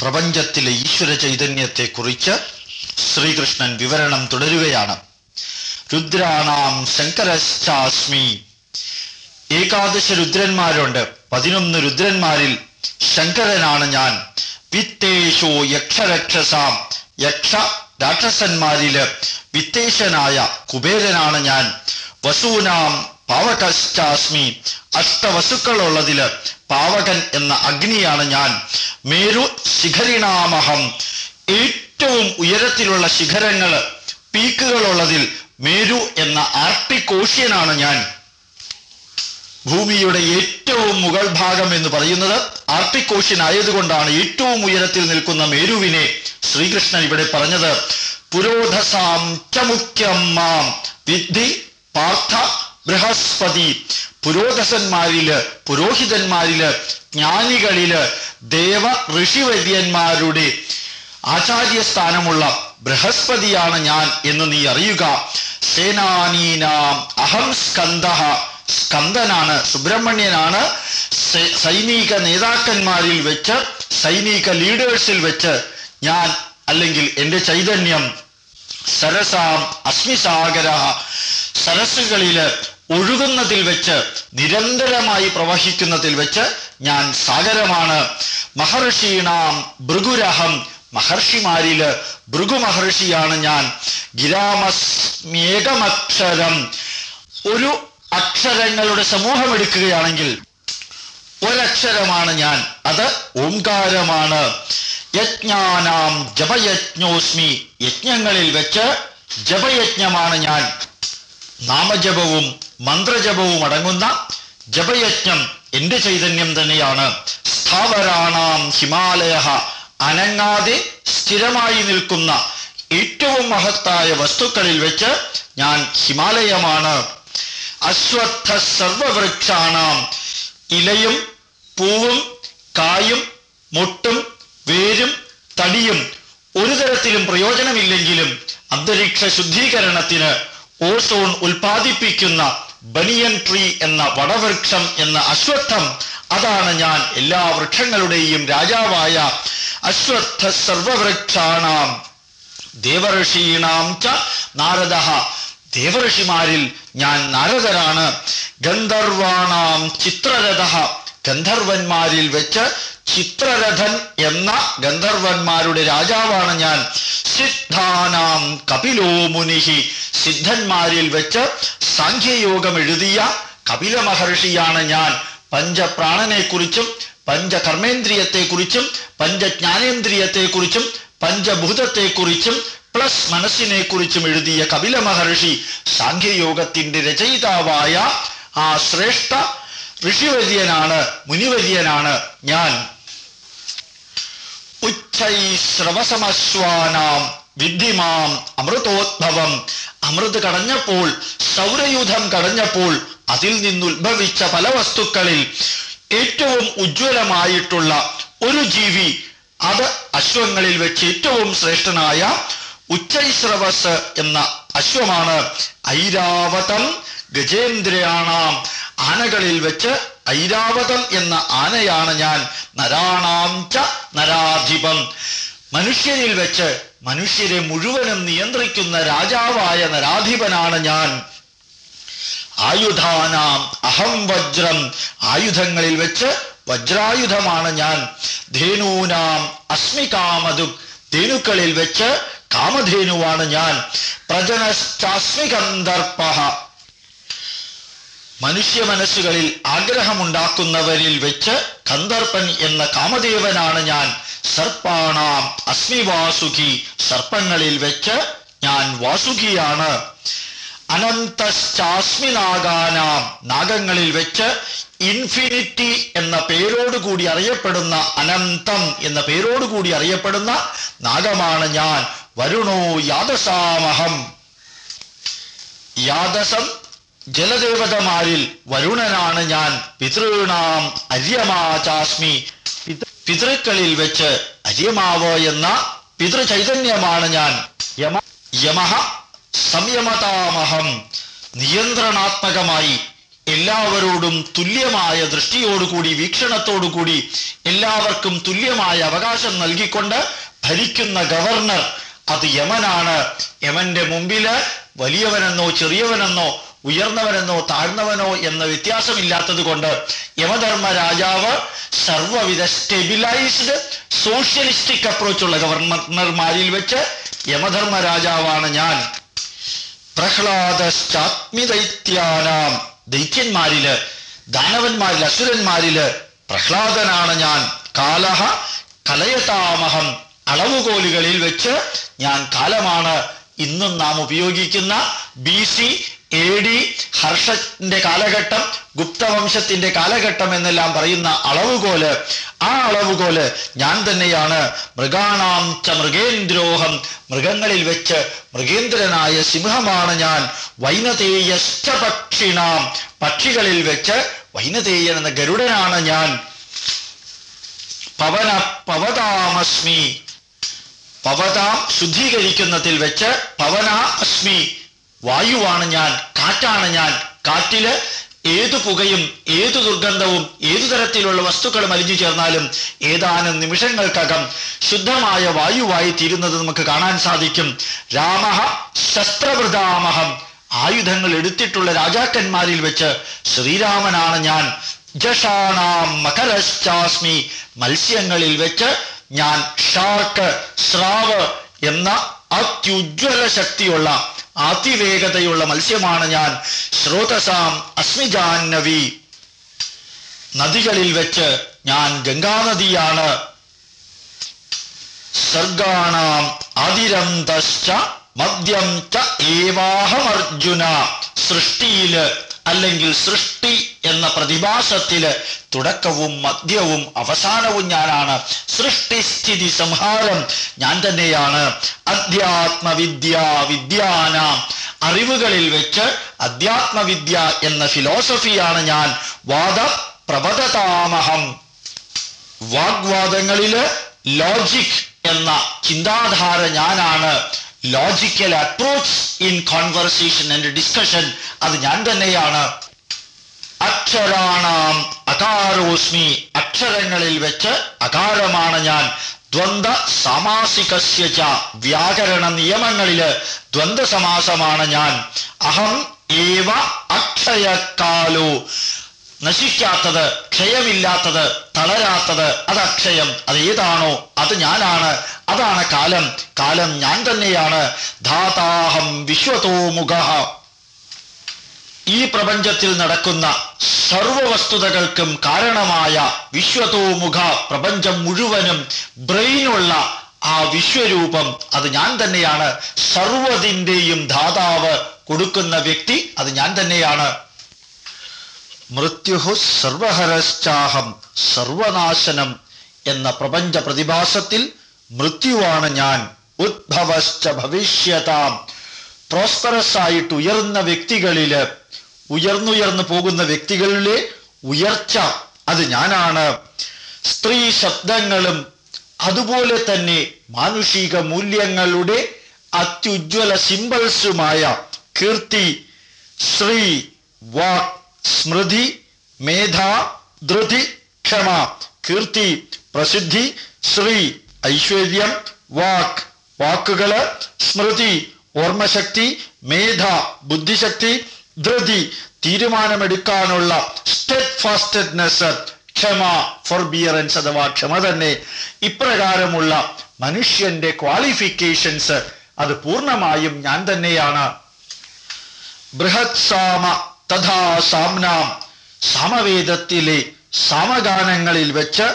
പ്രപഞ്ചത്തിലെ ഈശ്വര ചൈതന്യത്തെക്കുറിച്ച് ശ്രീകൃഷ്ണൻ വിവരണം തുടരുകയാണ്. രുദ്രാണാം ശങ്കരശ്ചാസ്മി. ഏകാദശ രുദ്രന്മാരുണ്ട്. പതിനൊന്ന് രുദ്രന്മാരിൽ ശങ്കരനാണ് ഞാൻ. വിത്തേഷോ യക്ഷരക്ഷസാം. യക്ഷ രാക്ഷസന്മാരിൽ വിത്തേശനായ കുബേരനാണ് ഞാൻ. വസൂനാം പാവകശ്ചാസ്മി അഷ്ടവസുക്കളുള്ളതിൽ പാവകൻ എന്ന അഗ്നിയാണ് ഞാൻ. മേരു ശിഖരിണാമഹം. ഏറ്റവും ഉയരത്തിലുള്ള ശിഖരങ്ങൾ പീക്കുകളുള്ളതിൽ മേരു എന്ന ആർട്ടിക്കോഷ്യനാണ് ഞാൻ. ഭൂമിയുടെ ഏറ്റവും മുകൾ ഭാഗം എന്ന് പറയുന്നത് ആർട്ടിക് ഓഷ്യൻ ആയതുകൊണ്ടാണ് ഏറ്റവും ഉയരത്തിൽ നിൽക്കുന്ന മേരുവിനെ ശ്രീകൃഷ്ണൻ ഇവിടെ പറഞ്ഞത്. പുരോധസാം ചമുഖ്യം മാം. വിദ്ധി പാർത്ഥ ബൃഹസ്പതി പുരോഹസന്മാരിൽ പുരോഹിതന്മാരിൽ ജ്ഞാനികളിൽ ദേവ ഋഷിവര്യന്മാരുടെ ആചാര്യസ്ഥാനമുള്ള ബൃഹസ്പതിയാണ് ഞാൻ എന്ന് നീ അറിയുക. സേനാനീനാം അഹം സ്കന്ദ സ്കന്ദനാണ് സുബ്രഹ്മണ്യനാണ്. സൈനിക നേതാക്കന്മാരിൽ വെച്ച് സൈനിക ലീഡേഴ്സിൽ വെച്ച് ഞാൻ അല്ലെങ്കിൽ എന്റെ ചൈതന്യം സരസാം അസ്മിസാഗര സരസ്സുകളിൽ ഒഴുകുന്നതിൽ വെച്ച് നിരന്തരമായി പ്രവഹിക്കുന്നതിൽ വെച്ച് ഞാൻ സാഗരമാണ്. മഹർഷീണാം ഭൃഗുരഹം മഹർഷിമാരിൽ ഭൃഗു മഹർഷിയാണ് ഞാൻ. ഗിരാമസ്മേകമക്ഷരം. ഒരു അക്ഷരങ്ങളുടെ സമൂഹം എടുക്കുകയാണെങ്കിൽ ഒരക്ഷരമാണ് ഞാൻ. അത് ഓംകാരമാണ്. യജ്ഞാനാം ജപയജ്ഞോസ്മി. യജ്ഞങ്ങളിൽ വെച്ച് ജപയജ്ഞമാണ് ഞാൻ. നാമജപവും മന്ത്രജപവും അടങ്ങുന്ന ജപയജ്ഞം എന്റെ ചൈതന്യം തന്നെയാണ്. സ്ഥാവരാണാം ഹിമാലയ അനങ്ങാതെ സ്ഥിരമായി നിൽക്കുന്ന ഏറ്റവും മഹത്തായ വസ്തുക്കളിൽ വെച്ച് ഞാൻ ഹിമാലയമാണ്. അശ്വത്ഥ സർവവൃക്ഷാണാം. ഇലയും പൂവും കായും മുട്ടും വേരും തടിയും ഒരു തരത്തിലും പ്രയോജനമില്ലെങ്കിലും അന്തരീക്ഷ ശുദ്ധീകരണത്തിന് ഓസോൺ ഉൽപ്പാദിപ്പിക്കുന്ന ബനിയൻ ട്രീ എന്ന വടവൃക്ഷം എന്ന അശ്വത്ഥം അതാണ് ഞാൻ എല്ലാ വൃക്ഷങ്ങളുടെയും രാജാവായ അശ്വത്ഥ സർവവൃക്ഷാണാം. ദേവഋഷീണാം ച നാരദ. ദേവഋഷിമാരിൽ ഞാൻ നാരദരാണ്. ഗന്ധർവാണാം ചിത്രരഥ. ഗന്ധർവന്മാരിൽ വെച്ച് ചിത്രരഥൻ എന്ന ഗന്ധർവന്മാരുടെ രാജാവാണ് ഞാൻ. സിദ്ധാനാം കപിലോ മുനിഹി. സിദ്ധന്മാരിൽ വെച്ച് സാഖ്യയോഗം എഴുതിയ കപില മഹർഷിയാണ് ഞാൻ. പഞ്ചപ്രാണനെക്കുറിച്ചും പഞ്ചകർമ്മേന്ദ്രിയത്തെക്കുറിച്ചും പഞ്ചജ്ഞാനേന്ദ്രിയത്തെക്കുറിച്ചും പഞ്ചഭൂതത്തെക്കുറിച്ചും പ്ലസ് മനസ്സിനെക്കുറിച്ചും എഴുതിയ കപില മഹർഷി സാഖ്യയോഗത്തിന്റെ രചയിതാവായ ആ ശ്രേഷ്ഠ ഋഷിവര്യനാണ് മുനിവര്യനാണ് ഞാൻ. ഉച്ചൈ ശ്രവസമശ്വാനാം വിദ്ധിമാം അമൃതോദ്ഭവം. അമൃത് കടഞ്ഞപ്പോൾ സൗരയൂഥം കടഞ്ഞപ്പോൾ അതിൽ നിന്നുദ്ഭവിച്ച പല വസ്തുക്കളിൽ ഏറ്റവും ഉജ്ജ്വലമായിട്ടുള്ള ഒരു ജീവി അത് അശ്വങ്ങളിൽ വെച്ച് ഏറ്റവും ശ്രേഷ്ഠനായ ഉച്ചൈശ്രവസ് എന്ന അശ്വമാണ്. ഐരാവതം ഗജേന്ദ്രയാണാം. ആനകളിൽ വെച്ച് ഐരാവതം എന്ന ആനയാണ് ഞാൻ. നരാണാംച നരാധിപം. മനുഷ്യരിൽ വെച്ച് മനുഷ്യരെ മുഴുവനും നിയന്ത്രിക്കുന്ന രാജാവായ നരാധിപനാണ് ഞാൻ. ആയുധാനാം അഹം വജ്രം. ആയുധങ്ങളിൽ വെച്ച് വജ്രായുധമാണ് ഞാൻ. ധേനൂനാം അസ്മി കാമതു ധേനുക്കളിൽ വെച്ച് കാമധേനുവാണ് ഞാൻ. പ്രജനശ്ചാസ്മി കന്ദർപ്പ മനുഷ്യ മനസ്സുകളിൽ ആഗ്രഹമുണ്ടാക്കുന്നവരിൽ വെച്ച് കന്ദർപ്പൻ എന്ന കാമദേവനാണ് ഞാൻ. സർപ്പാണാം അസ്മി വാസുകി സർപ്പങ്ങളിൽ വെച്ച് ഞാൻ വാസുകിയാണ്. അനന്തശ്ചാസ്മി നാഗാനാം നാഗങ്ങളിൽ വെച്ച് ഇൻഫിനിറ്റി എന്ന പേരോടുകൂടി അറിയപ്പെടുന്ന അനന്തം എന്ന പേരോടുകൂടി അറിയപ്പെടുന്ന നാഗമാണ് ഞാൻ. വരുണോ യാദസാമഹം. യാദസം ജലദേവതമാരിൽ വരുണനാണ് ഞാൻ. പിതൃണാം അര്യമാ ചാസ്മി പിതൃക്കളിൽ വെച്ച് അര്യമാവ് എന്ന പിതൃചൈതന്യമാണ് ഞാൻ. യമ യമഹ സംയമതാമഹം നിയന്ത്രണാത്മകമായി എല്ലാവരോടും തുല്യമായ ദൃഷ്ടിയോടുകൂടി വീക്ഷണത്തോടുകൂടി എല്ലാവർക്കും തുല്യമായ അവകാശം നൽകിക്കൊണ്ട് ഭരിക്കുന്ന ഗവർണർ അത് യമനാണ്. യമന്റെ മുമ്പിൽ വലിയവനെന്നോ ചെറിയവനെന്നോ ഉയർന്നവനെന്നോ താഴ്ന്നവനോ എന്ന വ്യത്യാസമില്ലാത്തത് കൊണ്ട് യമധർമ്മ രാജാവ് സർവവിധ സ്റ്റെബിലൈസ്ഡ് സോഷ്യലിസ്റ്റിക് അപ്രോച്ചുള്ള ഗവർണർമാരിൽ വെച്ച് യമധർമ്മ രാജാവാണ് ഞാൻ. പ്രഹ്ലാദാത്മിദൈത്യാനാം ദൈത്യന്മാരിൽ ദാനവന്മാരിൽ അസുരന്മാരിൽ പ്രഹ്ലാദനാണ് ഞാൻ. കാലഹ കലയതാമഹം അളവുകോലുകളിൽ വെച്ച് ഞാൻ കാലമാണ് ഇന്നും നാം ഉപയോഗിക്കുന്ന ബി സി എ ഡി ഹർഷന്റെ കാലഘട്ടം ഗുപ്തവംശത്തിന്റെ കാലഘട്ടം എന്നെല്ലാം പറയുന്ന അളവുകോൽ. ആ അളവുകോൽ ഞാൻ തന്നെയാണ്. മൃഗാണാം ച മൃഗേന്ദ്രോഹം മൃഗങ്ങളിൽ വെച്ച് മൃഗേന്ദ്രനായ സിംഹമാണ് ഞാൻ. വൈനതേയശ്ച പക്ഷിണാം. പക്ഷികളിൽ വെച്ച് വൈനതേയൻ എന്ന ഗരുഡനാണ് ഞാൻ. പവന പവതാമസ്മി. പവതാം ശുദ്ധീകരിക്കുന്നതിൽ വെച്ച് പവന അസ്മി. വായുവാണ് ഞാൻ കാറ്റാണ് ഞാൻ. കാറ്റിൽ ഏതു പുകയും ഏതു ദുർഗന്ധവും ഏതു തരത്തിലുള്ള വസ്തുക്കളും അലിഞ്ഞു ചേർന്നാലും ഏതാനും നിമിഷങ്ങൾക്കകം ശുദ്ധമായ വായുവായി തീരുന്നത് നമുക്ക് കാണാൻ സാധിക്കും. രാമഹ ശസ്ത്രവൃതാമഹം. ആയുധങ്ങൾ എടുത്തിട്ടുള്ള രാജാക്കന്മാരിൽ വെച്ച് ശ്രീരാമനാണ് ഞാൻ. ജഷാണാം മകരശ്ചാസ്മി. മത്സ്യങ്ങളിൽ വെച്ച് ഞാൻ ഷാർക്ക് സ്രാവ് എന്ന അത്യുജ്വല ശക്തിയുള്ള അതിവേഗതയുള്ള മത്സ്യമാണ് ഞാൻ. ശ്രോതസാം അസ്മിജാന്നവി നദികളിൽ വെച്ച് ഞാൻ ഗംഗാനദിയാണ്. സർഗാണാം ആദിരന്തശ്ച മദ്യം ച സൃഷ്ടിയിൽ അല്ലെങ്കിൽ സൃഷ്ടി എന്ന പ്രതിഭാസത്തിൽ തുടക്കവും മധ്യവും അവസാനവും ഞാനാണ്. സൃഷ്ടി സ്ഥിതി സംഹാരം ഞാൻ തന്നെയാണ്. അധ്യാത്മവിദ്യ വിദ്യാന അറിവുകളിൽ വെച്ച് അധ്യാത്മവിദ്യ എന്ന ഫിലോസഫിയാണ് ഞാൻ. വാദ പ്രബതതാമഹം വാഗ്വാദങ്ങളിൽ ലോജിക് എന്ന ചിന്താധാര ഞാനാണ്. Logical approach in conversation and discussion അത് ഞാൻ തന്നെയാണ്. അക്ഷരാണാം അകാരോസ്മി. അക്ഷരങ്ങളിൽ വെച്ച് അകാരമാണ് ഞാൻ. ദ്വന്ദ് സാമാസികസ്യ ച. വ്യാകരണ നിയമങ്ങളിൽ ദ്വന്ദ് സമാസമാണ് ഞാൻ. അഹം ഏവ അക്ഷയക്കാലോ. നശിക്കാത്തത് ക്ഷയമില്ലാത്തത് തളരാത്തത് അത് അക്ഷയം. അത് ഏതാണോ അത് ഞാനാണ്. അതാണ് കാലം. കാലം ഞാൻ തന്നെയാണ്. ധാതാഹം വിശ്വതോമുഖ ഈ പ്രപഞ്ചത്തിൽ നടക്കുന്ന സർവ വസ്തുതകൾക്കും കാരണമായ വിശ്വതോമുഖ പ്രപഞ്ചം മുഴുവനും ബ്രെയിനുള്ള ആ വിശ്വരൂപം അത് ഞാൻ തന്നെയാണ്. സർവതിന്റെയും ധാതാവ് കൊടുക്കുന്ന വ്യക്തി അത് ഞാൻ തന്നെയാണ്. മൃത്യു സർവഹരശ്ചാഹം സർവനാശനം എന്ന പ്രപഞ്ച പ്രതിഭാസത്തിൽ മൃത്യുവാണ് ഞാൻ. ഉദ്ഭവശ്ച ഭവിഷ്യതാം. പ്രോസ്പെറസ് ആയിട്ട് ഉയർന്ന വ്യക്തികളിൽ ഉയർന്നുയർന്നു പോകുന്ന വ്യക്തികളിലെ ഉയർച്ച അത് ഞാനാണ്. സ്ത്രീ ശബ്ദങ്ങളും അതുപോലെ തന്നെ മാനുഷിക മൂല്യങ്ങളുടെ അത്യുജ്വല സിമ്പിൾസുമായ കീർത്തി ശ്രീ വാക് സ്മൃതി മേധ ധൃതി ക്ഷമ കീർത്തി പ്രസിദ്ധി ശ്രീ ഐശ്വര്യം വാക്ക് വാക്കുകൾ സ്മൃതി ഓർമ്മശക്തി മേധ ബുദ്ധിശക്തി ധൃതി. തീരുമാനമെടുക്കാനുള്ള സ്റ്റെഡ് ഫാസ്റ്റഡ്നെസ് ക്ഷമ ഫോർബിയറൻസ് അഥവാ ക്ഷമ തന്നെ ഇപ്രകാരമുള്ള മനുഷ്യന്റെ ക്വാളിഫിക്കേഷൻസ് അത് പൂർണമായും ഞാൻ തന്നെയാണ്. ബൃഹത് സാമ തഥാ സാംനാം സാമവേദത്തിലെ സാമഗാനങ്ങളിൽ വെച്ച്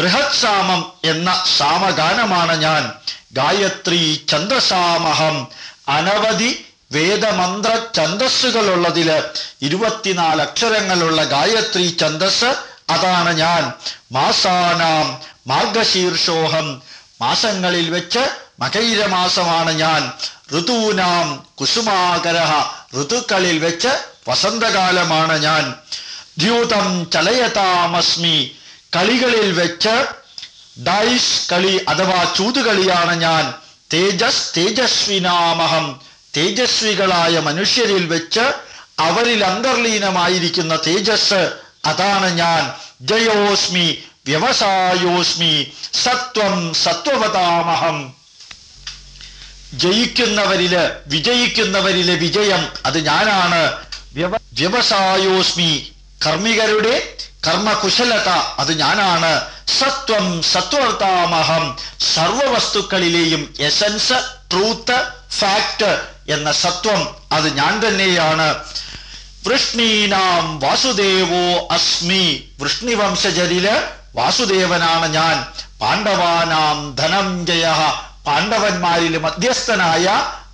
ബൃഹത് സാമം എന്ന സാമഗാനമാണ് ഞാൻ. ഗായത്രി ചന്ദ്രസാമഹം അനവധി വേദമന്ത്ര ഛന്ദസ്സുകളുള്ളതിൽ ഇരുപത്തിനാല് അക്ഷരങ്ങളുള്ള ഗായത്രി ഛന്ദസ് അതാണ് ഞാൻ. മാസാനാം മാർഗശീർഷോഹം. മാസങ്ങളിൽ വെച്ച് മകൈരമാസമാണ് ഞാൻ. ഋതുനാം കുസുമാകരഹ ഋതുക്കളിൽ വെച്ച് വസന്തകാലമാണ് ഞാൻ. ദ്യൂതം ചലയതാമസ്മി കളികളിൽ വെച്ച് ഡൈസ് കളി അഥവാ ചൂതുകളിയാണ് ഞാൻ. തേജസ് തേജസ്വിനാമഹം. തേജസ്വികളായ മനുഷ്യരിൽ വെച്ച് അവരിൽ അന്തർലീനമായിരിക്കുന്ന തേജസ് അതാണ് ഞാൻ. ജയോസ്മി വ്യവസായോസ്മി സത്വം സത്വവതാമഹം. ജയിക്കുന്നവരിൽ വിജയിക്കുന്നവരിലെ വിജയം അത് ഞാനാണ്. വ്യവ- വ്യവസായോസ്മി കർമ്മികരുടെ കർമ്മകുശലത അത് ഞാനാണ്. സത്വം സത്വർത്താമഹം സർവവസ്തുക്കളിലെയും എസൻസ് ട്രൂത്ത് ഫാക്ട് എന്ന സത്വം അത് ഞാൻ തന്നെയാണ്. വൃഷ്ണീനാം വാസുദേവോ അസ്മി. വൃഷ്ണിവംശജരിൽ വാസുദേവനാണ് ഞാൻ. പാണ്ഡവാനാം ധനഞ്ജയ പാണ്ഡവന്മാരിൽ മധ്യസ്ഥനായ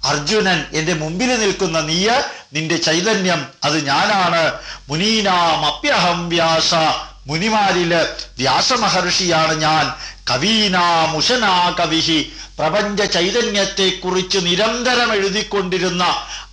അർജുനൻ എന്റെ മുമ്പിൽ നിൽക്കുന്ന നീയ നിന്റെ ചൈതന്യം അത് ഞാനാണ്. മുനീനാം അപ്യഹം വ്യാസ. മുനിമാരിൽ വ്യാസമഹർഷിയാണ് ഞാൻ. കവീനാം ഉശനാ കവിഹി പ്രപഞ്ച ചൈതന്യത്തെ കുറിച്ച് നിരന്തരം എഴുതിക്കൊണ്ടിരുന്ന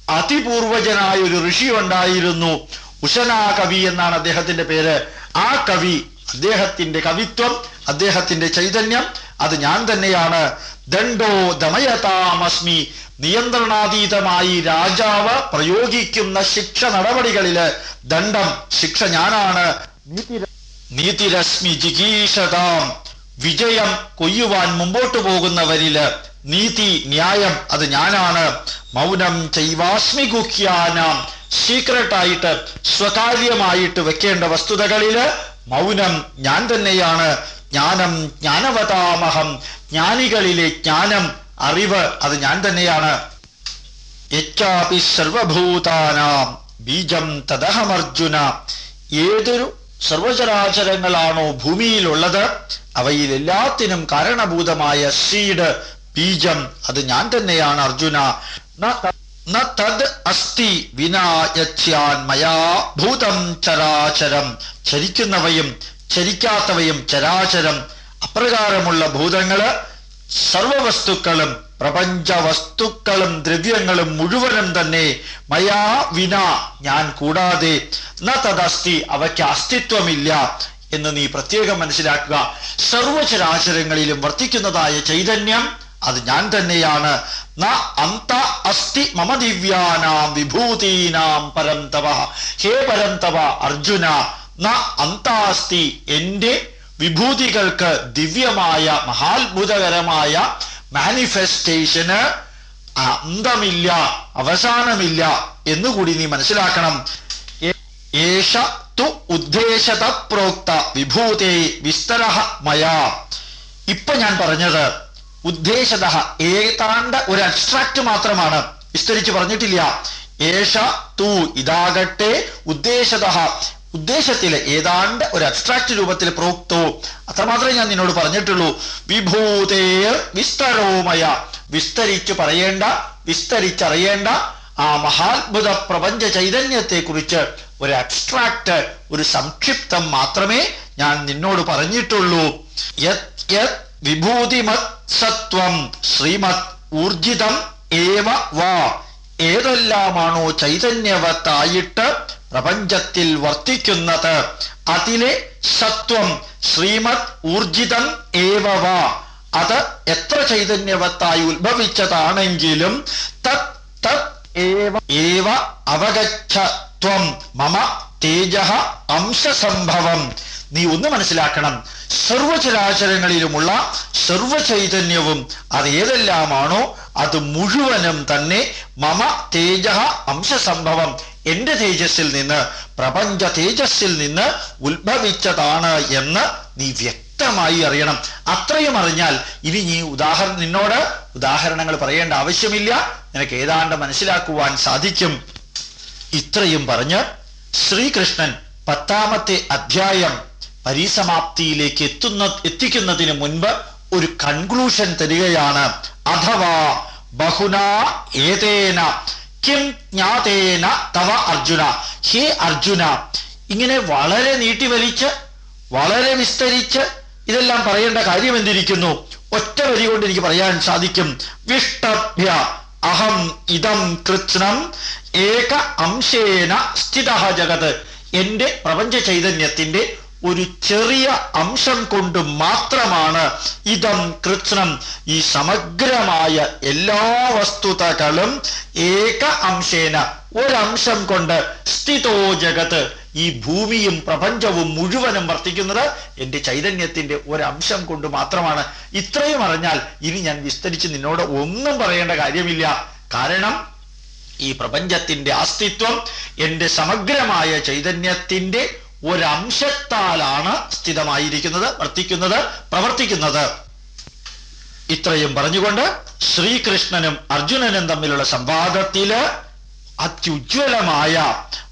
അതിപൂർവജനായ ഒരു ഋഷി ഉണ്ടായിരുന്നു. ഉശനാ കവി എന്നാണ് അദ്ദേഹത്തിന്റെ പേര്. ആ കവി അദ്ദേഹത്തിന്റെ കവിത്വം അദ്ദേഹത്തിന്റെ ചൈതന്യം അത് ഞാൻ തന്നെയാണ്. ദണ്ഡോ ദമയതാമസ്മി. നിയന്ത്രണാതീതമായി രാജാവ് പ്രയോഗിക്കുന്ന ശിക്ഷ നടപടികളിൽ ദണ്ഡം ശിക്ഷ ഞാനാണ്. നീതിര- നീതിരശ്മി ജിഗീഷതാം. വിജയം കൊയ്യുവാൻ മുമ്പോട്ട് പോകുന്നവരിൽ നീതി ന്യായം അത് ഞാനാണ്. മൗനം ചൈവാസ്മി ഗുഹ്യാനാം. സീക്രട്ടായിട്ട് സ്വകാര്യമായിട്ട് വെക്കേണ്ട വസ്തുതകളിൽ മൗനം ഞാൻ തന്നെയാണ്. ജ്ഞാനം ജ്ഞാനവതാമഹം. ജ്ഞാനികളിലെ ജ്ഞാനം അറിവ് അത് ഞാൻ തന്നെയാണ്. യച്ചാപി സർവഭൂതാനാം ബീജം തദഹമർജുന. ഏതൊരു സർവചരാചരങ്ങളാണോ ഭൂമിയിലുള്ളത് അവയിലെല്ലാത്തിനും കാരണഭൂതമായ സീഡ് ബീജം അത് ഞാൻ തന്നെയാണ് അർജുന. തദ് അസ്തി വിനാ യച്യാൻ മയാ ഭൂതം ചരാചരം. ചരിക്കുന്നവയും ചരിക്കാത്തവയും ചരാചരം. അപ്രകാരമുള്ള ഭൂതങ്ങൾ സർവവസ്തുക്കളും പ്രപഞ്ച വസ്തുക്കളും ദ്രവ്യങ്ങളും മുഴുവനും തന്നെ മയാ വിന ഞാൻ കൂടാതെ ന തദസ്തി അവയ്ക്ക് അസ്തിത്വമില്ല എന്ന് നീ പ്രത്യേകം മനസ്സിലാക്കുക. സർവചരാചരങ്ങളിലും വർത്തിക്കുന്നതായ ചൈതന്യം അത് ഞാൻ തന്നെയാണ്. ന അന്ത അസ്തി മമ ദിവ്യാനാം വിഭൂതീനാം പരന്തവ. ഹേ പരന്തവ അർജുന ന അന്താസ്തി എന്റെ വിഭൂതികൾക്ക് ദിവ്യമായ മഹാത്ഭുതകരമായ മാനിഫെസ്റ്റേഷന് അന്തമില്ല അവസാനമില്ല എന്നുകൂടി നീ മനസ്സിലാക്കണം. ഏഷ തു ഉദ്ദേശത പ്രോക്ത വിഭൂതേ വിസ്തര മയാ. ഇപ്പൊ ഞാൻ പറഞ്ഞത് ഉദ്ദേശത ഏതാണ്ട് ഒരു അബ്സ്ട്രാക്ട് മാത്രമാണ്. വിസ്തരിച്ച് പറഞ്ഞിട്ടില്ല. ഏഷ തു ഇതാകട്ടെ ഉദ്ദേശത ഉദ്ദേശത്തിൽ ഏതാണ്ട് ഒരു അബ്സ്ട്രാക്ട് രൂപത്തിൽ പ്രോക്തോ. അത്രമാത്രമേ ഞാൻ നിന്നോട് പറഞ്ഞിട്ടുള്ളൂ. വിഭൂതേർ വിസ്തരോമയ. വിസ്തരിച്ചു പറയേണ്ട വിസ്തരിച്ചറിയേണ്ട ആ മഹാത്ഭുത പ്രപഞ്ച ചൈതന്യത്തെ കുറിച്ച് ഒരു അബ്സ്ട്രാക്ട് ഒരു സംക്ഷിപ്തം മാത്രമേ ഞാൻ നിന്നോട് പറഞ്ഞിട്ടുള്ളൂ. യത് യത് വിഭൂതിമത് സത്വം ശ്രീമത് ഊർജിതം ഏവ വാ. ഏതെല്ലാമാണോ ചൈതന്യവത്തായിട്ട് പ്രപഞ്ചത്തിൽ വർത്തിക്കുന്നത് അതിലെ സത്വം ശ്രീമത് ഊർജിതം ഏവവ അത് എത്ര ചൈതന്യവത്തായി ഉത്ഭവിച്ചതാണെങ്കിലും തത് തത് ഏവ ഏവ അവഗച്ഛ ത്വം മമ തേജ അംശസംഭവം. നീ ഒന്ന് മനസ്സിലാക്കണം. സർവചരാചരങ്ങളിലുമുള്ള സർവചൈതന്യവും അത് ഏതെല്ലാമാണോ? അത് മുഴുവനും തന്നെ മമ തേജ അംശസംഭവം എന്റെ തേജസ്സിൽ നിന്ന് പ്രപഞ്ച തേജസ്സിൽ നിന്ന് ഉത്ഭവിച്ചതാണ് എന്ന് നീ വ്യക്തമായി അറിയണം. അത്രയും അറിഞ്ഞാൽ ഇനി നീ ഉദാഹരണം നിന്നോട് ഉദാഹരണങ്ങൾ പറയേണ്ട ആവശ്യമില്ല. നിനക്ക് ഏതാണ്ട് മനസ്സിലാക്കുവാൻ സാധിക്കും. ഇത്രയും പറഞ്ഞ് ശ്രീകൃഷ്ണൻ പത്താമത്തെ അധ്യായം പരിസമാപ്തിയിലേക്ക് എത്തുന്ന എത്തിക്കുന്നതിന് മുൻപ് ഒരു കൺക്ലൂഷൻ തരികയാണ്. അഥവാ ബഹുന ഏതേന ജ്ഞാതേന തവ അർജുന. ഹേ അർജുന ഇങ്ങനെ വളരെ നീട്ടി വലിച്ച് വളരെ വിസ്തരിച്ച് ഇതെല്ലാം പറയേണ്ട കാര്യം എന്തിരിക്കുന്നു? ഒറ്റ വരി കൊണ്ട് എനിക്ക് പറയാൻ സാധിക്കും. വിഷ്ടഭ്യ അഹം ഇതം കൃത്സ്നം ഏക അംശേന സ്ഥിത ജഗത്. എന്റെ പ്രപഞ്ച ചൈതന്യത്തിന്റെ ഒരു ചെറിയ അംശം കൊണ്ട് മാത്രമാണ് ഇതം കൃഷ്ണം ഈ സമഗ്രമായ എല്ലാ വസ്തുതകളും ഏക അംശേന. ഒരംശം കൊണ്ട് സ്ഥിതോ ജഗത്ത് ഈ ഭൂമിയും പ്രപഞ്ചവും മുഴുവനും വർത്തിക്കുന്നത് എന്റെ ചൈതന്യത്തിന്റെ ഒരംശം കൊണ്ട് മാത്രമാണ്. ഇത്രയും അറിഞ്ഞാൽ ഇനി ഞാൻ വിസ്തരിച്ച് നിന്നോട് ഒന്നും പറയേണ്ട കാര്യമില്ല. കാരണം ഈ പ്രപഞ്ചത്തിന്റെ അസ്തിത്വം എന്റെ സമഗ്രമായ ചൈതന്യത്തിന്റെ ഒരംശത്താലാണ് സ്ഥിതമായിരിക്കുന്നത് വർത്തിക്കുന്നത് പ്രവർത്തിക്കുന്നത്. ഇത്രയും പറഞ്ഞുകൊണ്ട് ശ്രീകൃഷ്ണനും അർജുനനും തമ്മിലുള്ള സംവാദത്തിൽ അത്യുജ്വലമായ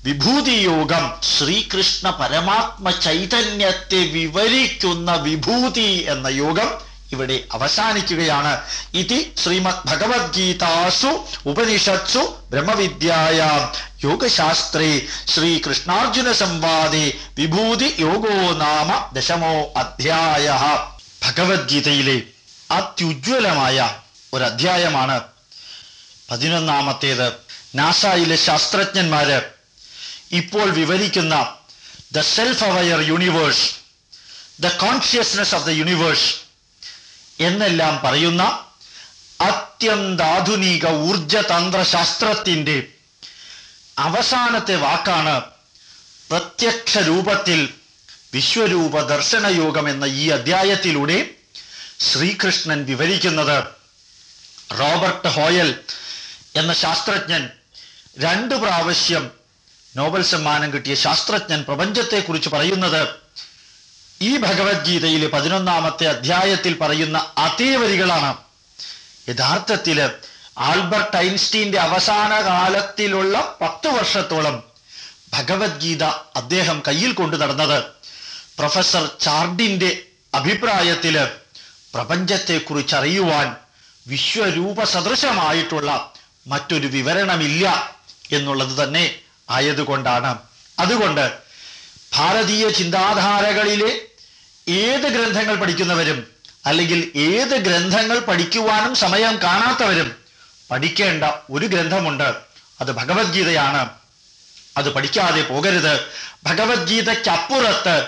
വിഭൂതിയോഗം ശ്രീകൃഷ്ണ പരമാത്മ ചൈതന്യത്തെ വിവരിക്കുന്ന വിഭൂതി എന്ന യോഗം ഇവിടെ അവസാനിക്കുകയാണ്. ഇതി ശ്രീമദ് ഭഗവത്ഗീതാസു ഉപനിഷത്സു ബ്രഹ്മവിദ്യായാം യോഗശാസ്ത്രേ ശ്രീകൃഷ്ണാർജുന സംവാദേ വിഭൂതി യോഗോ നാമ ദശമോ അധ്യായ. ഭഗവത്ഗീതയിലെ അത്യുജ്വലമായ ഒരു അധ്യായമാണ് പതിനൊന്നാമത്തേത് നാസയിലെ ശാസ്ത്രജ്ഞന്മാര് ഇപ്പോൾ വിവരിക്കുന്ന the self aware universe the consciousness of the universe എന്നെല്ലാം പറയുന്ന അത്യന്താധുനിക ഊർജതന്ത്രശാസ്ത്രത്തിന്റെ അവസാനത്തെ വാക്കാണ് പ്രത്യക്ഷ രൂപത്തിൽ വിശ്വരൂപ ദർശനയോഗം എന്ന ഈ അധ്യായത്തിലൂടെ ശ്രീകൃഷ്ണൻ വിവരിക്കുന്നത്. റോബർട്ട് ഹോയൽ എന്ന ശാസ്ത്രജ്ഞൻ രണ്ടു പ്രാവശ്യം നോബൽ സമ്മാനം കിട്ടിയ ശാസ്ത്രജ്ഞൻ പ്രപഞ്ചത്തെക്കുറിച്ച് പറയുന്നത് ഈ ഭഗവത്ഗീതയിലെ പതിനൊന്നാമത്തെ അധ്യായത്തിൽ പറയുന്ന അതേ വരികളാണ്. യഥാർത്ഥത്തിൽ ആൽബർട്ട് ഐൻസ്റ്റീന്റെ അവസാന കാലത്തിലുള്ള പത്ത് വർഷത്തോളം ഭഗവത്ഗീത അദ്ദേഹം കയ്യിൽ കൊണ്ടു നടന്നത്. പ്രൊഫസർ ചാർഡിന്റെ അഭിപ്രായത്തിൽ പ്രപഞ്ചത്തെക്കുറിച്ച് അറിയുവാൻ വിശ്വരൂപ സദൃശമായിട്ടുള്ള മറ്റൊരു വിവരണമില്ല എന്നുള്ളത് തന്നെ ആയതുകൊണ്ടാണ്. അതുകൊണ്ട് ഭാരതീയ ചിന്താധാരകളിലെ ഏത് ഗ്രന്ഥങ്ങൾ പഠിക്കുന്നവരും അല്ലെങ്കിൽ ഏത് ഗ്രന്ഥങ്ങൾ പഠിക്കുവാനും സമയം കാണാത്തവരും പഠിക്കേണ്ട ഒരു ഗ്രന്ഥമുണ്ട്. അത് ഭഗവത്ഗീതയാണ്. അത് പഠിക്കാതെ പോകരുത്. ഭഗവത്ഗീതയ്ക്കപ്പുറത്ത്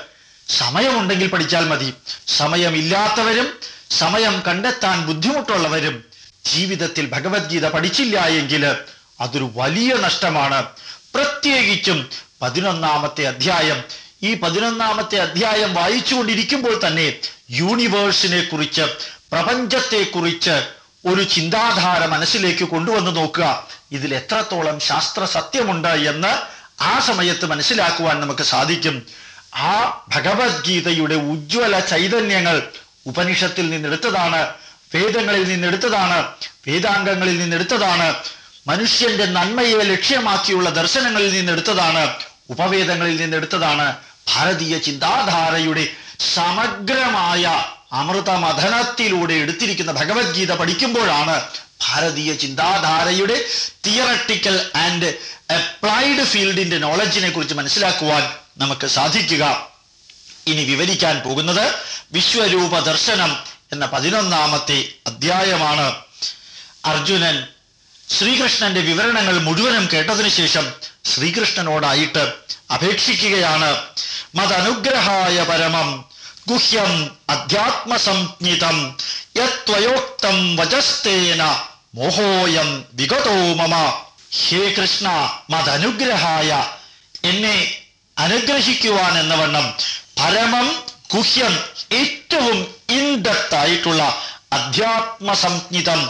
സമയമുണ്ടെങ്കിൽ പഠിച്ചാൽ മതി. സമയമില്ലാത്തവരും സമയം കണ്ടെത്താൻ ബുദ്ധിമുട്ടുള്ളവരും ജീവിതത്തിൽ ഭഗവത്ഗീത പഠിച്ചില്ല എങ്കിൽ അതൊരു വലിയ നഷ്ടമാണ്. പ്രത്യേകിച്ചും പതിനൊന്നാമത്തെ അധ്യായം ഈ പതിനൊന്നാമത്തെ അധ്യായം വായിച്ചുകൊണ്ടിരിക്കുമ്പോൾ തന്നെ യൂണിവേഴ്സിനെ കുറിച്ച് പ്രപഞ്ചത്തെ കുറിച്ച് ഒരു ചിന്താധാര മനസ്സിലേക്ക് കൊണ്ടുവന്ന് നോക്കുക. ഇതിൽ എത്രത്തോളം ശാസ്ത്ര സത്യമുണ്ട് എന്ന് ആ സമയത്ത് മനസ്സിലാക്കുവാൻ നമുക്ക് സാധിക്കും. ആ ഭഗവത്ഗീതയുടെ ഉജ്ജ്വല ചൈതന്യങ്ങൾ ഉപനിഷത്തിൽ നിന്നെടുത്തതാണ് വേദങ്ങളിൽ നിന്നെടുത്തതാണ് വേദാംഗങ്ങളിൽ നിന്നെടുത്തതാണ് മനുഷ്യന്റെ നന്മയെ ലക്ഷ്യമാക്കിയുള്ള ദർശനങ്ങളിൽ നിന്നെടുത്തതാണ് ഉപവേദങ്ങളിൽ നിന്നെടുത്തതാണ്. ഭാരതീയ ചിന്താധാരയുടെ സമഗ്രമായ അമൃതമഥനത്തിലൂടെ എടുത്തിരിക്കുന്ന ഭഗവത്ഗീത പഠിക്കുമ്പോഴാണ് ഭാരതീയ ചിന്താധാരയുടെ തിയറട്ടിക്കൽ ആൻഡ് അപ്ലൈഡ് ഫീൽഡിന്റെ നോളജിനെ കുറിച്ച് മനസ്സിലാക്കുവാൻ നമുക്ക് സാധിക്കുക. ഇനി വിവരിക്കാൻ പോകുന്നത് വിശ്വരൂപ ദർശനം എന്ന പതിനൊന്നാമത്തെ അധ്യായമാണ്. അർജുനൻ ശ്രീകൃഷ്ണന്റെ വിവരണങ്ങൾ മുഴുവനും കേട്ടതിനു ശേഷം ശ്രീകൃഷ്ണനോടായിട്ട് അപേക്ഷിക്കുകയാണ്. മതനുഗ്രഹായ പരമം ഗുഹ്യം അധ്യാത്മസംജ്ഞിതം യത്വയോക്തം വചസ്തേന മോഹോയം വിഗതോ മമ. ഹേ കൃഷ്ണ മതനുഗ്രഹായ എന്നെ അനുഗ്രഹിക്കുവാൻ എന്നവണ്ണം പരമം ഗുഹ്യം ഏറ്റവും ഇൻഡെപ്ത് ആയിട്ടുള്ള അധ്യാത്മസംജ്ഞിതം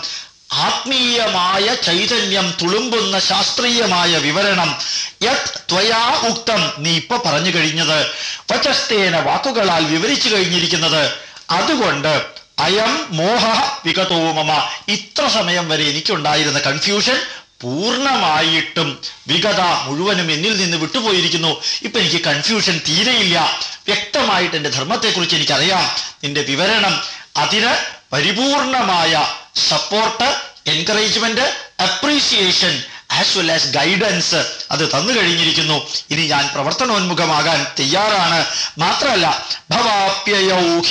ആത്മീയമായ ചൈതന്യം തുളുമ്പുന്ന ശാസ്ത്രീയമായ വിവരണം യത് ത്വയാ ഉക്തം നീ ഇപ്പൊ പറഞ്ഞു കഴിഞ്ഞത്. വചസ്തേന വാക്കുകളാൽ വിവരിച്ചു കഴിഞ്ഞിരിക്കുന്നത്. അതുകൊണ്ട് അയം മോഹ വിഗതോ മമ. ഇത്ര സമയം വരെ എനിക്കുണ്ടായിരുന്ന കൺഫ്യൂഷൻ പൂർണമായിട്ടും വിഗത മുഴുവനും എന്നിൽ നിന്ന് വിട്ടുപോയിരിക്കുന്നു. ഇപ്പൊ എനിക്ക് കൺഫ്യൂഷൻ തീരെയില്ല. വ്യക്തമായിട്ട് എന്റെ ധർമ്മത്തെക്കുറിച്ച് എനിക്കറിയാം. നിന്റെ വിവരണം അതിന് പരിപൂർണമായ support encouragement appreciation as well as guidance അത് തന്നു കഴിഞ്ഞിരിക്കുന്നു. ഇനി ഞാൻ പ്രവർത്തനോന്മുഖമാകാൻ തയ്യാറാണ്. മാത്രമല്ല ഭവാപ്യയൗ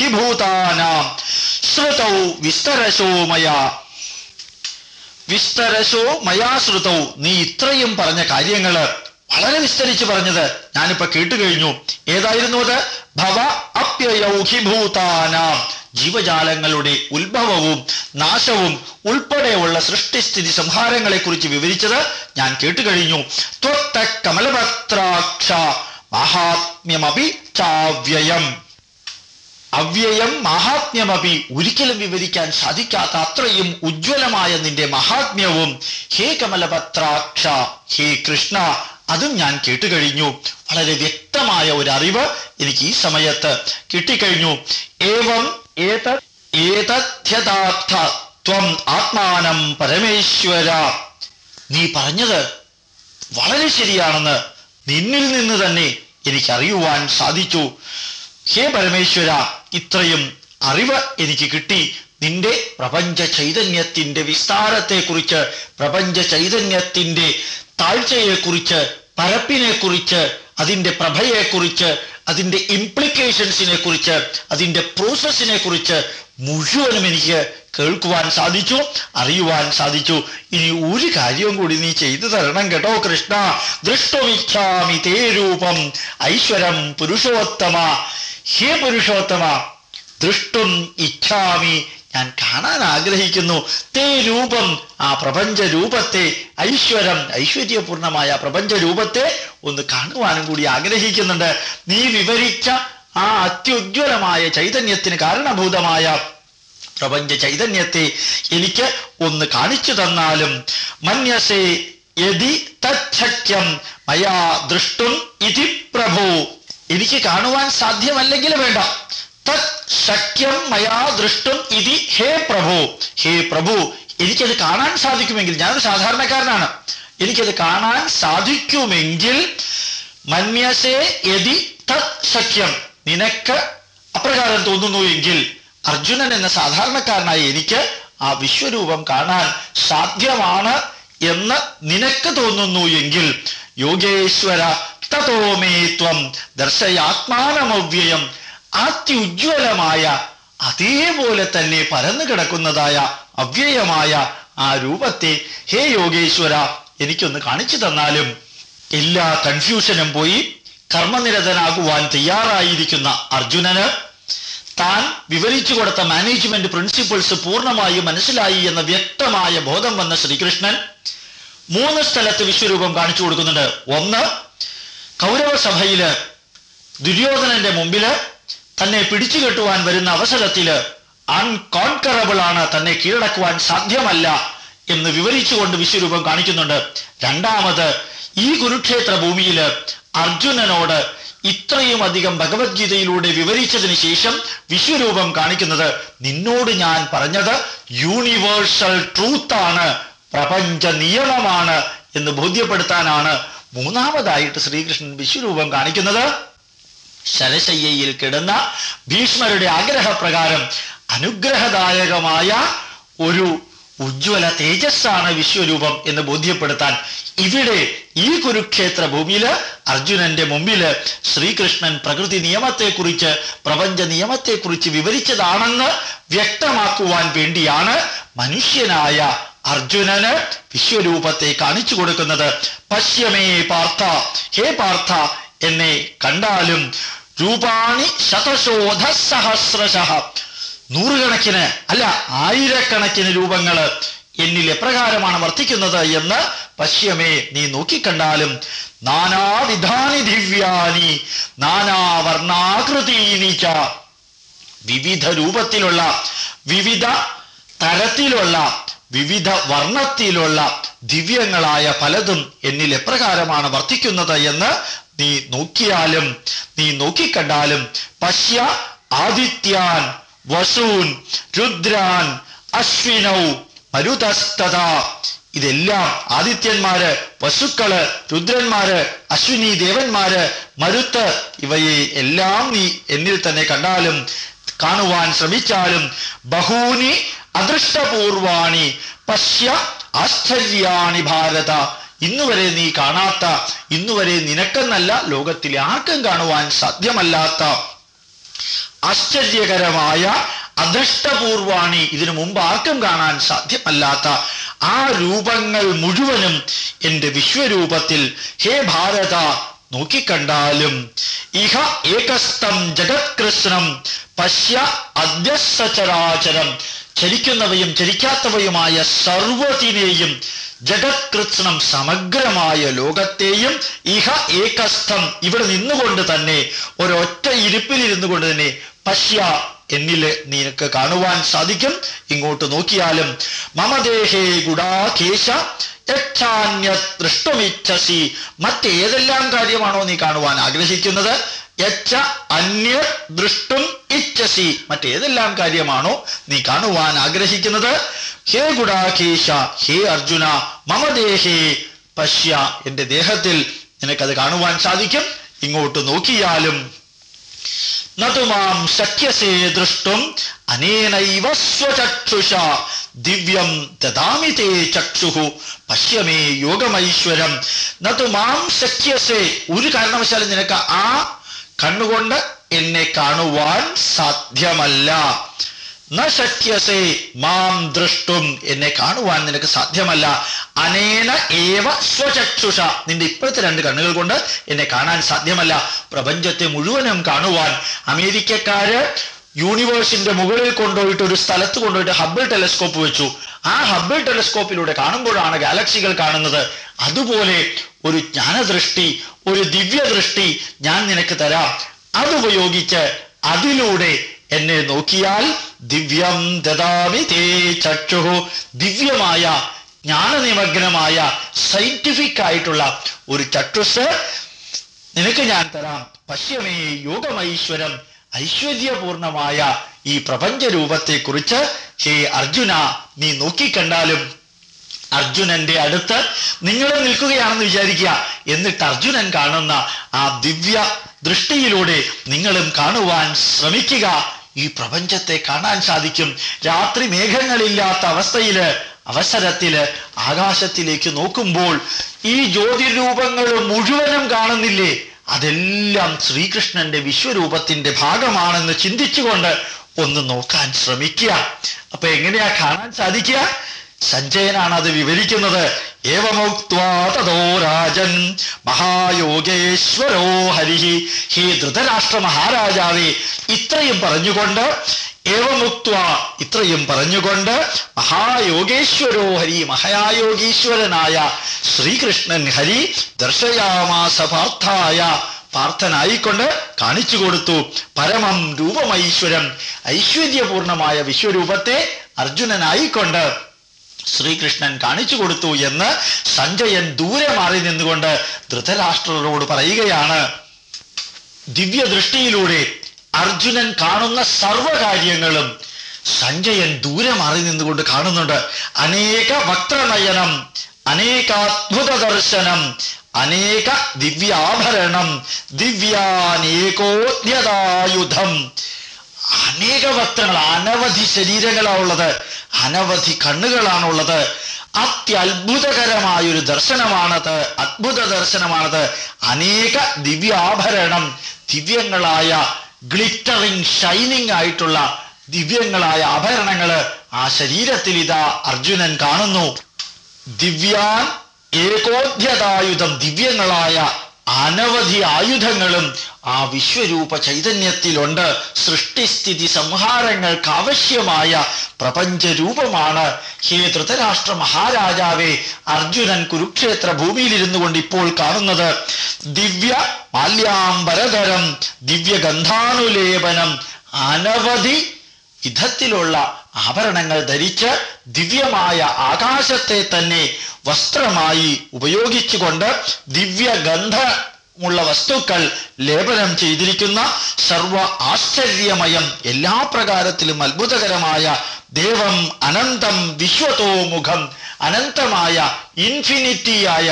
വിസ്തരശോ നീ ഇത്രയും പറഞ്ഞ കാര്യങ്ങൾ വളരെ വിസ്തരിച്ച് പറഞ്ഞത് ഞാനിപ്പോ കേട്ടു കഴിഞ്ഞു ഏതായിരുന്നു അത്? ഭവ അപ്യയൗഹിഭൂതാനാം ജീവജാലങ്ങളുടെ ഉത്ഭവവും നാശവും ഉൾപ്പെടെയുള്ള സൃഷ്ടിസ്ഥിതി സംഹാരങ്ങളെ കുറിച്ച് വിവരിച്ചത് ഞാൻ കേട്ടുകഴിഞ്ഞു. ത്വത്ത കമലപത്രാക്ഷ മഹാത്മ്യമപി ചാവ്യയം. അവ്യയം മഹാത്മ്യമപി ഒരിക്കലും വിവരിക്കാൻ സാധിക്കാത്ത അത്രയും ഉജ്ജ്വലമായ നിന്റെ മഹാത്മ്യവും. ഹേ കമലപത്രാക്ഷ ഹേ കൃഷ്ണ അതും ഞാൻ കേട്ടുകഴിഞ്ഞു. വളരെ വ്യക്തമായ ഒരു അറിവ് എനിക്ക് ഈ സമയത്ത് കിട്ടിക്കഴിഞ്ഞു. ഏവം ത്വം ആത്മാനം പരമേശ്വര. നീ പറഞ്ഞത് വളരെ ശരിയാണെന്ന് നിന്നിൽ നിന്ന് തന്നെ എനിക്കറിയുവാൻ സാധിച്ചു. ഹേ പരമേശ്വര ഇത്രയും അറിവ് എനിക്ക് കിട്ടി. നിന്റെ പ്രപഞ്ച ചൈതന്യത്തിന്റെ വിസ്താരത്തെക്കുറിച്ച് പ്രപഞ്ച ചൈതന്യത്തിന്റെ താഴ്ചയെക്കുറിച്ച് പരപ്പിനെക്കുറിച്ച് അതിന്റെ പ്രഭയെക്കുറിച്ച് അതിന്റെ ഇംപ്ലിക്കേഷൻസിനെ കുറിച്ച് അതിന്റെ പ്രോസസ്സിനെ കുറിച്ച് മുഴുവനും എനിക്ക് കേൾക്കുവാൻ സാധിച്ചു അറിയുവാൻ സാധിച്ചു. ഇനി ഒരു കാര്യവും കൂടി നീ ചെയ്തു തരണം കേട്ടോ കൃഷ്ണ. ദൃഷ്ടമിച്ഛാമി തേ രൂപം ഐശ്വരം പുരുഷോത്തമ. ഹേ പുരുഷോത്തമ ദൃഷ്ടം ഇച്ഛാമി ഞാൻ കാണാൻ ആഗ്രഹിക്കുന്നു തേ രൂപം ആ പ്രപഞ്ച രൂപത്തെ ഐശ്വരം ഐശ്വര്യപൂർണമായ പ്രപഞ്ച രൂപത്തെ ഒന്ന് കാണുവാനും കൂടി ആഗ്രഹിക്കുന്നുണ്ട്. നീ വിവരിച്ച ആ അത്യുജ്വലമായ ചൈതന്യത്തിന് കാരണഭൂതമായ പ്രപഞ്ച ചൈതന്യത്തെ എനിക്ക് ഒന്ന് കാണിച്ചു തന്നാലും മന്യസേ യതി തച്ഛക്യം മയാ ദൃഷ്ടും ഇതി പ്രഭു. എനിക്ക് കാണുവാൻ സാധ്യമല്ലെങ്കിൽ വേണ്ട. തത് ശക്യം മയാ ദൃഷ്ടം ഇതി ഹേ പ്രഭു. ഹേ പ്രഭു എനിക്കത് കാണാൻ സാധിക്കുമെങ്കിൽ ഞാനൊരു സാധാരണക്കാരനാണ്. എനിക്കത് കാണാൻ സാധിക്കുമെങ്കിൽ മന്യസേ യതി തത് ശക്യം നിനക്ക് അപ്രകാരം തോന്നുന്നു എങ്കിൽ അർജുനൻ എന്ന സാധാരണക്കാരനായ എനിക്ക് ആ വിശ്വരൂപം കാണാൻ സാധ്യമാണ് എന്ന് നിനക്ക് തോന്നുന്നു എങ്കിൽ യോഗേശ്വര തോമേത്വം മേ ദർശയാത്മാനമവ്യയം അത്യുജ്വലമായ അതേപോലെ തന്നെ പരന്നു കിടക്കുന്നതായ അവ്യയമായ ആ രൂപത്തെ ഹേ യോഗേശ്വര എനിക്കൊന്ന് കാണിച്ചു തന്നാലും എല്ലാ കൺഫ്യൂഷനും പോയി കർമ്മനിരതനാകുവാൻ തയ്യാറായിരിക്കുന്ന അർജുനന് താൻ വിവരിച്ചു കൊടുത്ത മാനേജ്മെന്റ് പ്രിൻസിപ്പിൾസ് പൂർണമായി മനസ്സിലായി എന്ന വ്യക്തമായ ബോധം വന്ന ശ്രീകൃഷ്ണൻ മൂന്ന് സ്ഥലത്ത് വിശ്വരൂപം കാണിച്ചു കൊടുക്കുന്നുണ്ട്. ഒന്ന് കൗരവസഭയിൽ ദുര്യോധനന്റെ മുമ്പിൽ തന്നെ പിടിച്ചു കെട്ടുവാൻ വരുന്ന അവസരത്തിൽ അൺകോൺകറബിൾ ആണ് തന്നെ കീഴടക്കുവാൻ സാധ്യമല്ല എന്ന് വിവരിച്ചുകൊണ്ട് വിശ്വരൂപം കാണിക്കുന്നുണ്ട്. രണ്ടാമത് ഈ കുരുക്ഷേത്ര ഭൂമിയിൽ അർജുനനോട് ഇത്രയും അധികം ഭഗവത്ഗീതയിലൂടെ വിവരിച്ചതിന് ശേഷം വിശ്വരൂപം കാണിക്കുന്നത് നിന്നോട് ഞാൻ പറഞ്ഞത് യൂണിവേഴ്സൽ ട്രൂത്ത് ആണ് പ്രപഞ്ച നിയമമാണ് എന്ന് ബോധ്യപ്പെടുത്താനാണ് മൂന്നാമതായിട്ട് ശ്രീകൃഷ്ണൻ വിശ്വരൂപം കാണിക്കുന്നത്. ശരശയ്യയിൽ കിടന്ന ഭീഷ്മരുടെ ആഗ്രഹപ്രകാരം അനുഗ്രഹദായകമായ ഒരു ഉജ്ജ്വല തേജസ്സാണ് വിശ്വരൂപം എന്ന് ബോധ്യപ്പെടുത്താൻ ഇവിടെ ഈ കുരുക്ഷേത്ര ഭൂമിയിൽ അർജുനന്റെ മുമ്പിൽ ശ്രീകൃഷ്ണൻ പ്രകൃതി നിയമത്തെക്കുറിച്ച് പ്രപഞ്ച നിയമത്തെക്കുറിച്ച് വിവരിച്ചതാണെന്ന് വ്യക്തമാക്കുവാൻ വേണ്ടിയാണ് മനുഷ്യനായ അർജുനന് വിശ്വരൂപത്തെ കാണിച്ചു കൊടുക്കുന്നത്. പശ്യമേ പാർത്ഥ ഹേ പാർത്ഥ എന്നെ കണ്ടാലും രൂപാണി ശതശോധ സഹസ്രശ. നൂറുകണക്കിന് അല്ല ആയിരക്കണക്കിന് രൂപങ്ങൾ എന്നിൽ എപ്രകാരമാണ് വർത്തിക്കുന്നത് എന്ന് പശ്യമേ നീ നോക്കിക്കണ്ടാലും നാനാവിധാനി ദിവ്യാനി നാനാവർണാകൃതീനി ച. വിവിധ രൂപത്തിലുള്ള വിവിധ തരത്തിലുള്ള വിവിധ വർണത്തിലുള്ള ദിവ്യങ്ങളായ പലതും എന്നിൽ എപ്രകാരമാണ് വർത്തിക്കുന്നത് എന്ന് നീ നോക്കിയാലും നീ നോക്കിക്കണ്ടാലും പശ്യ ആദിത്യാൻ വസൂൻ രുദ്രാൻ അശ്വിനൗ മരുതസ്തത ഇതെല്ലാം ആദിത്യന്മാര് വസുക്കൾ രുദ്രന്മാര് അശ്വിനി ദേവന്മാര് മരുത്ത് ഇവയെ എല്ലാം നീ എന്നിൽ തന്നെ കണ്ടാലും കാണുവാൻ ശ്രമിച്ചാലും ബഹൂനി അദൃഷ്ടപൂർവാണി പശ്യ ആശ്ചര്യാണി ഭാരത. ഇന്നുവരെ നീ കാണാത്ത ഇന്നുവരെ നിനക്കെന്നല്ല ലോകത്തിൽ ആർക്കും കാണുവാൻ സാധ്യമല്ലാത്ത ആശ്ചര്യകരമായ അദൃഷ്ടപൂർവാണി. ഇതിനു മുമ്പ് ആർക്കും കാണാൻ സാധ്യമല്ലാത്ത ആ രൂപങ്ങൾ മുഴുവനും എന്റെ വിശ്വരൂപത്തിൽ ഹേ ഭാരത നോക്കിക്കണ്ടാലും ഇഹ ഏകസ്ഥം ജഗത്കൃഷ്ണം പശ്യ അദ്യസചരാചരം ചലിക്കുന്നവയും ചലിക്കാത്തവയുമായ സർവത്തിനെയും ജഗത്കൃഷ്ണം സമഗ്രമായ ലോകത്തെയും ഇഹ ഏകസ്ഥം ഇവിടെ നിന്നുകൊണ്ട് തന്നെ ഒരൊറ്റ ഇരിപ്പിലിരുന്നു കൊണ്ട് തന്നെ പശ്യ എന്നിൽ നിനക്ക് കാണുവാൻ സാധിക്കും. ഇങ്ങോട്ട് നോക്കിയാലും മമദേഹേ ഗുഡാകേശ യക്ഷാന്യ ദൃഷ്ടമിച്ഛസി മറ്റേതെല്ലാം കാര്യമാണോ നീ കാണുവാൻ ആഗ്രഹിക്കുന്നത്? അന്യ ദൃഷ്ടും ഇച്ഛസി. മറ്റേതെല്ലാം കാര്യമാണോ നീ കാണുവാൻ ആഗ്രഹിക്കുന്നത്? ഹേ ഗുഡാകേശ ഹേ അർജുന മമദേഹേ പശ്യ. എന്റെ ദേഹത്തിൽ നിനക്കത് കാണുവാൻ സാധിക്കും. ഇങ്ങോട്ട് നോക്കിയാലും നതുമാം ശക്യസേ ദൃഷ്ടും അനേനൈവ സ്വചക്ഷുഷ. ദിവ്യം ദദാമി തേ ചക്ഷുഹു. പശ്യമേ യോഗമൈശ്വരം. നതുമാം ഒരു കാരണവശാലും നിനക്ക് ആ കണ്ണുകൊണ്ട് എന്നെ കാണുവാൻ സാധ്യമല്ല. ന ശക്യസേ മാം ദൃഷ്ടും എന്നെ കാണുവാൻ നിനക്ക് സാധ്യമല്ല. അനേന ഏവ സ്വചക്ഷുഷ. നിന്റെ ഇപ്പോഴത്തെ രണ്ട് കണ്ണുകൾ കൊണ്ട് എന്നെ കാണാൻ സാധ്യമല്ല. പ്രപഞ്ചത്തെ മുഴുവനും കാണുവാൻ അമേരിക്കക്കാര് യൂണിവേഴ്സിന്റെ മുകളിൽ കൊണ്ടുപോയിട്ട് ഒരു സ്ഥലത്ത് കൊണ്ടുപോയിട്ട് ഹബിൾ ടെലസ്കോപ്പ് വെച്ചു. ആ ഹബിൾ ടെലസ്കോപ്പിലൂടെ കാണുമ്പോഴാണ് ഗാലക്സികൾ കാണുന്നത്. അതുപോലെ ഒരു ജ്ഞാനദൃഷ്ടി ഒരു ദിവ്യദൃഷ്ടി ഞാൻ നിനക്ക് തരാം. അതുപയോഗിച്ച് അതിലൂടെ എന്നെ നോക്കിയാൽ ദിവ്യം ദദാമി തേ ചക്ഷുഹു. ദിവ്യമായ ജ്ഞാനനിമഗ്നമായ സയന്റിഫിക് ആയിട്ടുള്ള ഒരു ചക്ഷുസ് നിനക്ക് ഞാൻ തരാം. പശ്യമേ യോഗമൈശ്വരം ഐശ്വര്യപൂർണമായ ഈ പ്രപഞ്ച രൂപത്തെക്കുറിച്ച് ഹേ അർജുന നീ നോക്കിക്കണ്ടാലും അർജുനന്റെ അടുത്ത് നിങ്ങൾ നിൽക്കുകയാണെന്ന് വിചാരിക്കുക. എന്നിട്ട് അർജുനൻ കാണുന്ന ആ ദിവ്യ ദൃഷ്ടിയിലൂടെ നിങ്ങളും കാണുവാൻ ശ്രമിക്കുക. ഈ പ്രപഞ്ചത്തെ കാണാൻ സാധിക്കും. രാത്രി മേഘങ്ങളില്ലാത്ത അവസ്ഥയിൽ അവസരത്തിൽ ആകാശത്തിലേക്ക് നോക്കുമ്പോൾ ഈ ജ്യോതിരൂപങ്ങൾ മുഴുവനും കാണുന്നില്ലേ? അതെല്ലാം ശ്രീകൃഷ്ണന്റെ വിശ്വരൂപത്തിന്റെ ഭാഗമാണെന്ന് ചിന്തിച്ചുകൊണ്ട് ഒന്ന് നോക്കാൻ ശ്രമിക്കുക. അപ്പൊ എങ്ങനെയാ കാണാൻ സാധിക്കുക? സഞ്ജയനാണ് അത് വിവരിക്കുന്നത്. ഏവമുക്വാ തതോ രാജൻ. മഹായോഗേശ്വരോ ഹരിഹി ഹി ധൃതരാഷ്ട്ര മഹാരാജാവേ ഇത്രയും പറഞ്ഞുകൊണ്ട് ഏവമുക്വ ഇത്രയും പറഞ്ഞുകൊണ്ട് മഹായോഗേശ്വരോ ഹരി. മഹായോഗീശ്വരനായ ശ്രീകൃഷ്ണൻ ഹരി ദർശയാമാസ പാർത്ഥായ പാർത്ഥനായിക്കൊണ്ട് കാണിച്ചു കൊടുത്തു. പരമം രൂപമൈശ്വരം. ഐശ്വര്യപൂർണമായ വിശ്വരൂപത്തെ അർജുനനായിക്കൊണ്ട് ശ്രീകൃഷ്ണൻ കാണിച്ചു കൊടുത്തു എന്ന് സഞ്ജയൻ ദൂരെ മാറി നിന്നുകൊണ്ട് ധൃതരാഷ്ട്രരോട് പറയുകയാണ്. ദിവ്യദൃഷ്ടിയിലൂടെ അർജുനൻ കാണുന്ന സർവകാര്യങ്ങളും സഞ്ജയൻ ദൂരെ മാറി നിന്നുകൊണ്ട് കാണുന്നുണ്ട്. അനേക വക്രനയനം അനേകാത്ഭുത ദർശനം അനേക ദിവ്യാഭരണം ദിവ്യാനേകോദ്യതായുധം അനേക വക്തങ്ങൾ അനവധി ശരീരങ്ങളാണുള്ളത് അനവധി കണ്ണുകളാണുള്ളത്. അത്യത്ഭുതകരമായ ഒരു ദർശനമാണത്. അത്ഭുത ദർശനമാണത്. അനേക ദിവ്യാഭരണം ദിവ്യങ്ങളായ ഗ്ലിറ്ററിങ് ഷൈനിങ് ആയിട്ടുള്ള ദിവ്യങ്ങളായ ആഭരണങ്ങൾ ആ ശരീരത്തിൽ ഇതാ അർജുനൻ കാണുന്നു. ദിവ്യാൻ ഏകോദ്യതായുധം ദിവ്യങ്ങളായ അനവധി ആയുധങ്ങളും ആ വിശ്വരൂപ ചൈതന്യത്തിലുണ്ട്. സൃഷ്ടിസ്ഥിതി സംഹാരങ്ങൾക്ക് ആവശ്യമായ പ്രപഞ്ചരൂപമാണ്. ഹേ ധൃതരാഷ്ട്ര മഹാരാജാവേ അർജുനൻ കുരുക്ഷേത്ര ഭൂമിയിലിരുന്നു കൊണ്ട് ഇപ്പോൾ കാണുന്നത് ദിവ്യ മാല്യാംബരധരം ദിവ്യഗന്ധാനുലേപനം അനവധി വിധത്തിലുള്ള ആഭരണങ്ങൾ ധരിച്ച് ദിവ്യമായ ആകാശത്തെ തന്നെ വസ്ത്രമായി ഉപയോഗിച്ചുകൊണ്ട് ദിവ്യഗന്ധമുള്ള വസ്തുക്കൾ ലേപനം ചെയ്തിരിക്കുന്ന സർവ ആശ്ചര്യമയം എല്ലാ പ്രകാരത്തിലും അത്ഭുതകരമായ ദേവം അനന്തം വിശ്വതോമുഖം അനന്തമായ ഇൻഫിനിറ്റിയായ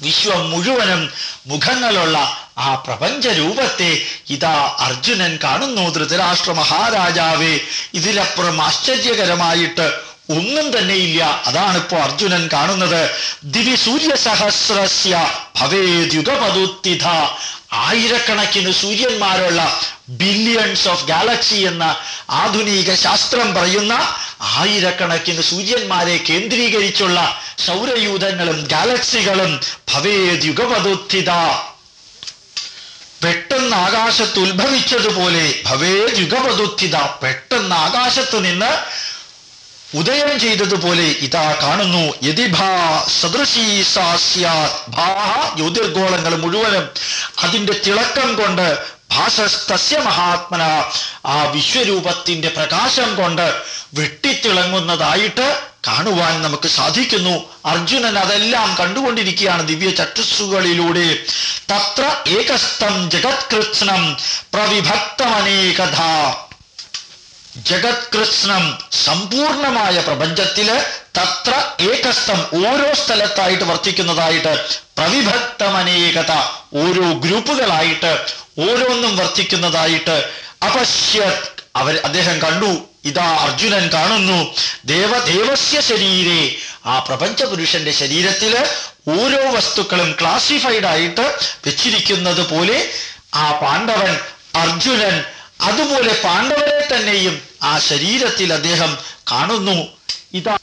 വിശ്വം മുഴുവനും മുഖങ്ങളുള്ള ആ പ്രപഞ്ച രൂപത്തെ ഇതാ അർജുനൻ കാണുന്നു ധൃതരാഷ്ട്ര മഹാരാജാവേ. ഇതിലപ്പുറം ആശ്ചര്യകരമായിട്ട് ഒന്നും തന്നെയില്ല അതാണ് ഇപ്പോ അർജുനൻ കാണുന്നത്. ദിവി സൂര്യ സൂര്യസഹസ്രസ്യ ഭവേദ്യുഗപതുത്തിഥ ആയിരക്കണക്കിന് സൂര്യന്മാരുള്ള ബില്യൺസ് ഓഫ് ഗാലക്സി എന്ന ആധുനിക ശാസ്ത്രം പറയുന്ന ആയിരക്കണക്കിന് സൂര്യന്മാരെ കേന്ദ്രീകരിച്ചുള്ള സൗരയൂഥങ്ങളും ഗാലക്സികളും ഭവേദ്യുഗപതുത്തിത പെട്ടെന്ന് ആകാശത്ത് ഉത്ഭവിച്ചതുപോലെ ഭവേ യുഗപതുത്തിത പെട്ടെന്ന് ആകാശത്ത് നിന്ന് ഉദയം ചെയ്തതുപോലെ ഇതാ കാണുന്നു. ജ്യോതിർഗോളങ്ങൾ മുഴുവനും അതിന്റെ തിളക്കം കൊണ്ട് ഭാസസ്തസ്യ മഹാത്മന ആ വിശ്വരൂപത്തിന്റെ പ്രകാശം കൊണ്ട് വെട്ടിത്തിളങ്ങുന്നതായിട്ട് കാണുവാൻ നമുക്ക് സാധിക്കുന്നു. അർജുനൻ അതെല്ലാം കണ്ടുകൊണ്ടിരിക്കുകയാണ് ദിവ്യ ചട്ടുസുകളിലൂടെ തത്ര ഏകസ്ഥം ജഗത്കൃത്സ്നം പ്രവിഭക്തമനേകഥ. ജഗത് കൃഷ്ണം സമ്പൂർണമായ പ്രപഞ്ചത്തിൽ തത്ര ഏകസ്ഥം ഓരോ സ്ഥലത്തായിട്ട് വർത്തിക്കുന്നതായിട്ട് പ്രവിഭക്തമനേകത ഓരോ ഗ്രൂപ്പുകളായിട്ട് ഓരോന്നും വർത്തിക്കുന്നതായിട്ട് അപശ്യത് അവർ അദ്ദേഹം കണ്ടു. ഇതാ അർജുനൻ കാണുന്നു. ദേവദേവസ്യ ശരീരേ. ആ പ്രപഞ്ച പുരുഷന്റെ ശരീരത്തിൽ ഓരോ വസ്തുക്കളും ക്ലാസിഫൈഡ് ആയിട്ട് വെച്ചിരിക്കുന്നത് പോലെ ആ പാണ്ഡവൻ അർജുനൻ അതുപോലെ പാണ്ഡവരെ തന്നെയും ആ ശരീരത്തിൽ അദ്ദേഹം കാണുന്നു. ഇതാ